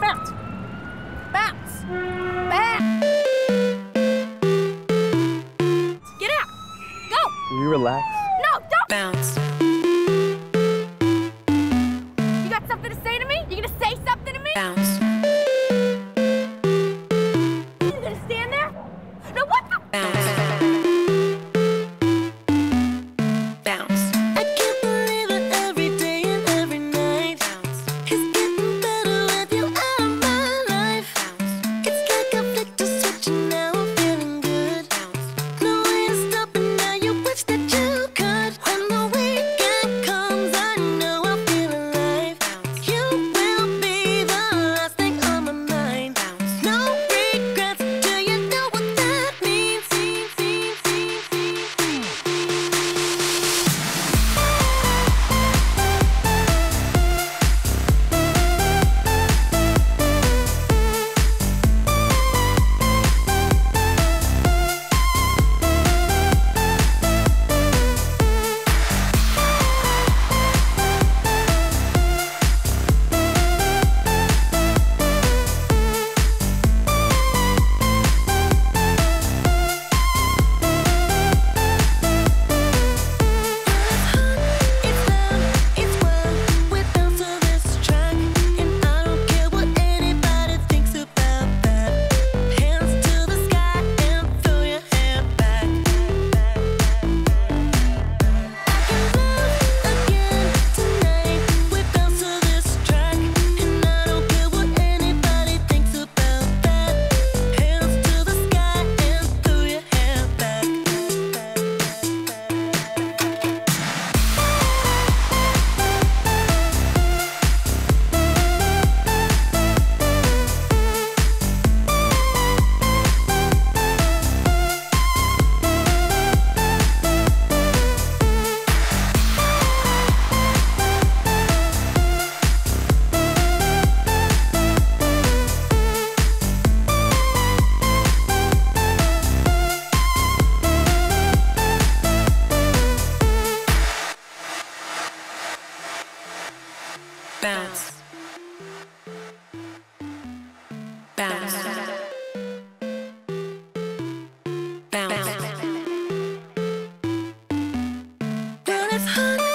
Bounce! Bounce! Bounce! Get out! Go! Will you relax? No, don't! Bounce. You got something to say to me? You gonna say something to me? Bounce. Bounce. Bounce. Bounce. Bounce.